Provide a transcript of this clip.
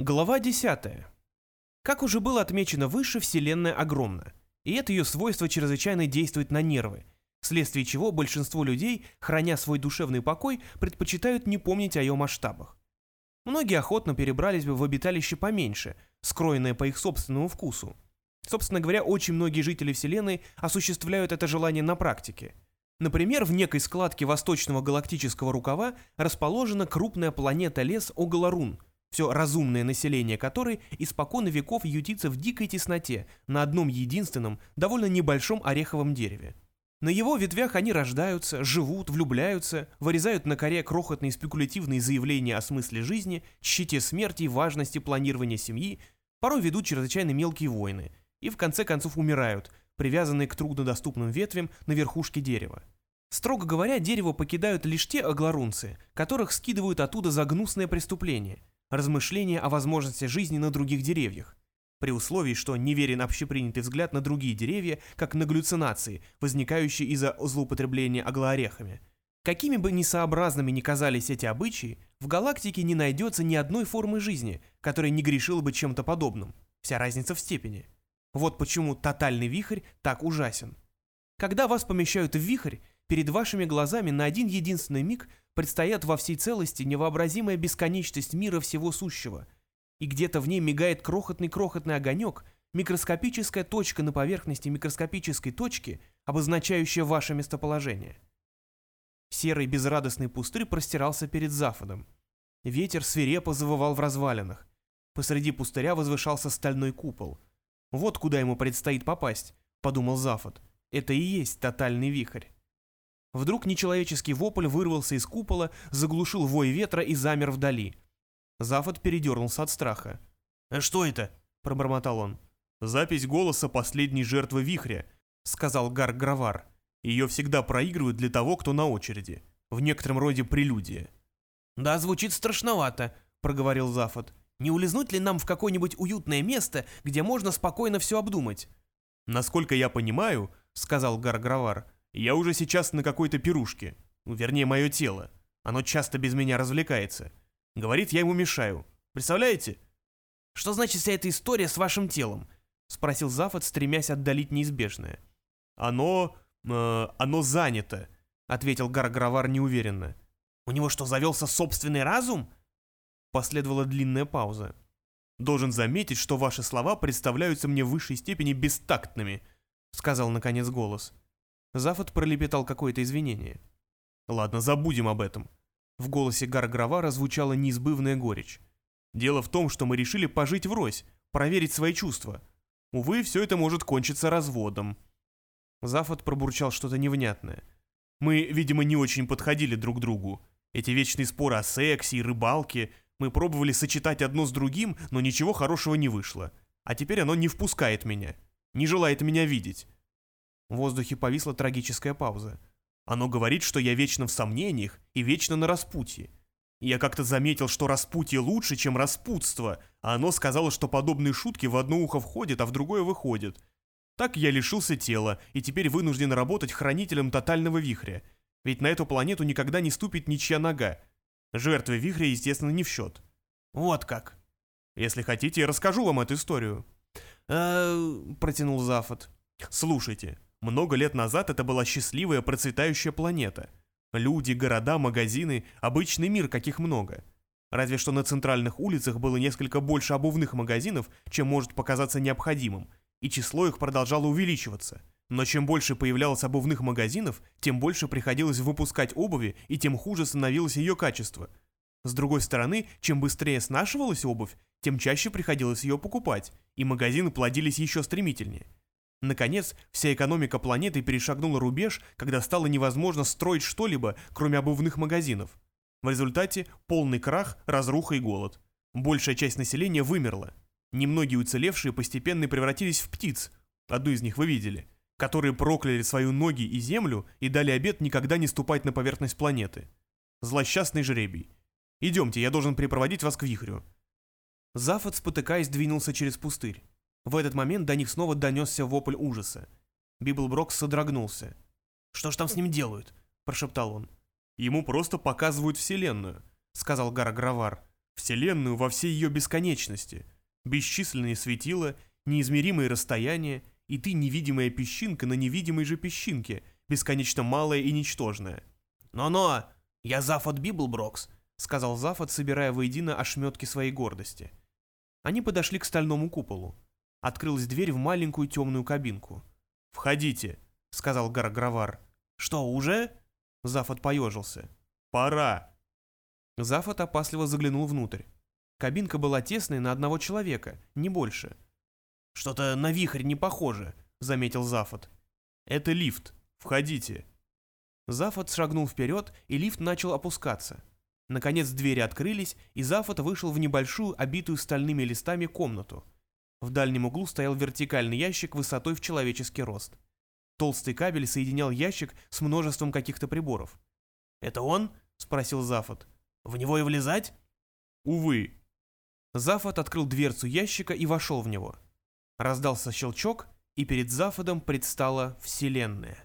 Глава 10. Как уже было отмечено выше, Вселенная огромна, и это ее свойство чрезвычайно действует на нервы, вследствие чего большинство людей, храня свой душевный покой, предпочитают не помнить о ее масштабах. Многие охотно перебрались бы в обиталище поменьше, скроенное по их собственному вкусу. Собственно говоря, очень многие жители Вселенной осуществляют это желание на практике. Например, в некой складке восточного галактического рукава расположена крупная планета-лес Огаларун – все разумное население которой испокон веков ютится в дикой тесноте на одном единственном, довольно небольшом ореховом дереве. На его ветвях они рождаются, живут, влюбляются, вырезают на коре крохотные спекулятивные заявления о смысле жизни, щите смерти и важности планирования семьи, порой ведут чрезвычайно мелкие войны и в конце концов умирают, привязанные к труднодоступным ветвям на верхушке дерева. Строго говоря, дерево покидают лишь те агларунцы, которых скидывают оттуда за гнусное преступление – размышления о возможности жизни на других деревьях, при условии, что неверен общепринятый взгляд на другие деревья, как на галлюцинации, возникающие из-за злоупотребления аглоорехами. Какими бы несообразными ни казались эти обычаи, в галактике не найдется ни одной формы жизни, которая не грешила бы чем-то подобным. Вся разница в степени. Вот почему тотальный вихрь так ужасен. Когда вас помещают в вихрь, перед вашими глазами на один единственный миг предстоят во всей целости невообразимая бесконечность мира всего сущего, и где-то в ней мигает крохотный-крохотный огонек, микроскопическая точка на поверхности микроскопической точки, обозначающая ваше местоположение. Серый безрадостный пустырь простирался перед Зафодом. Ветер свирепо завывал в развалинах. Посреди пустыря возвышался стальной купол. «Вот куда ему предстоит попасть», — подумал Зафод. «Это и есть тотальный вихрь». Вдруг нечеловеческий вопль вырвался из купола, заглушил вой ветра и замер вдали. Зафот передернулся от страха. «А что это?» – пробормотал он. «Запись голоса последней жертвы вихря», – сказал Гарг Гравар. «Ее всегда проигрывают для того, кто на очереди. В некотором роде прелюдия». «Да, звучит страшновато», – проговорил Зафот. «Не улизнуть ли нам в какое-нибудь уютное место, где можно спокойно все обдумать?» «Насколько я понимаю», — сказал Гаргравар, я уже сейчас на какой-то пирушке. Ну, вернее, мое тело. Оно часто без меня развлекается. Говорит, я ему мешаю. Представляете? Что значит вся эта история с вашим телом? Спросил Зафот, стремясь отдалить неизбежное. Оно... Э, оно занято, ответил Гаргравар неуверенно. У него что, завелся собственный разум? Последовала длинная пауза. Должен заметить, что ваши слова представляются мне в высшей степени бестактными, сказал наконец голос. Зафот пролепетал какое-то извинение. «Ладно, забудем об этом». В голосе Гаргравара звучала неизбывная горечь. «Дело в том, что мы решили пожить врозь, проверить свои чувства. Увы, все это может кончиться разводом». Зафот пробурчал что-то невнятное. «Мы, видимо, не очень подходили друг другу. Эти вечные споры о сексе и рыбалке. Мы пробовали сочетать одно с другим, но ничего хорошего не вышло. А теперь оно не впускает меня. Не желает меня видеть. В воздухе повисла трагическая пауза. Оно говорит, что я вечно в сомнениях и вечно на распутье. Я как-то заметил, что распутье лучше, чем распутство, а оно сказало, что подобные шутки в одно ухо входят, а в другое выходят. Так я лишился тела и теперь вынужден работать хранителем тотального вихря. Ведь на эту планету никогда не ступит ничья нога. Жертвы вихря, естественно, не в счет. Вот как. Если хотите, я расскажу вам эту историю. «Э-э...» протянул Зафот. Слушайте, много лет назад это была счастливая процветающая планета. Люди, города, магазины, обычный мир, каких много. Разве что на центральных улицах было несколько больше обувных магазинов, чем может показаться необходимым, и число их продолжало увеличиваться. Но чем больше появлялось обувных магазинов, тем больше приходилось выпускать обуви, и тем хуже становилось ее качество. С другой стороны, чем быстрее снашивалась обувь, тем чаще приходилось ее покупать, и магазины плодились еще стремительнее. Наконец, вся экономика планеты перешагнула рубеж, когда стало невозможно строить что-либо, кроме обувных магазинов. В результате полный крах, разруха и голод. Большая часть населения вымерла. Немногие уцелевшие постепенно превратились в птиц, одну из них вы видели, которые прокляли свою ноги и землю и дали обет никогда не ступать на поверхность планеты. Злосчастный жребий. Идемте, я должен припроводить вас к вихрю. Зафот, спотыкаясь, двинулся через пустырь. В этот момент до них снова донесся вопль ужаса. Библброк содрогнулся. «Что ж там с ним делают?» – прошептал он. «Ему просто показывают Вселенную», – сказал Гарагравар. Вселенную во всей ее бесконечности. Бесчисленные светила, неизмеримые расстояния, и ты невидимая песчинка на невидимой же песчинке, бесконечно малая и ничтожная. «Но-но, я Зафод Библброкс», — сказал Зафод, собирая воедино ошметки своей гордости. Они подошли к стальному куполу. Открылась дверь в маленькую темную кабинку. «Входите», — сказал Гаргравар. «Что, уже?» Зафод поежился. «Пора». Зафод опасливо заглянул внутрь. Кабинка была тесной на одного человека, не больше. «Что-то на вихрь не похоже», — заметил Зафот. «Это лифт. Входите». Зафот шагнул вперед, и лифт начал опускаться. Наконец двери открылись, и Зафот вышел в небольшую, обитую стальными листами комнату. В дальнем углу стоял вертикальный ящик высотой в человеческий рост. Толстый кабель соединял ящик с множеством каких-то приборов. «Это он?» — спросил Зафот. «В него и влезать?» «Увы». Зафот открыл дверцу ящика и вошел в него. Раздался щелчок, и перед Зафодом предстала Вселенная.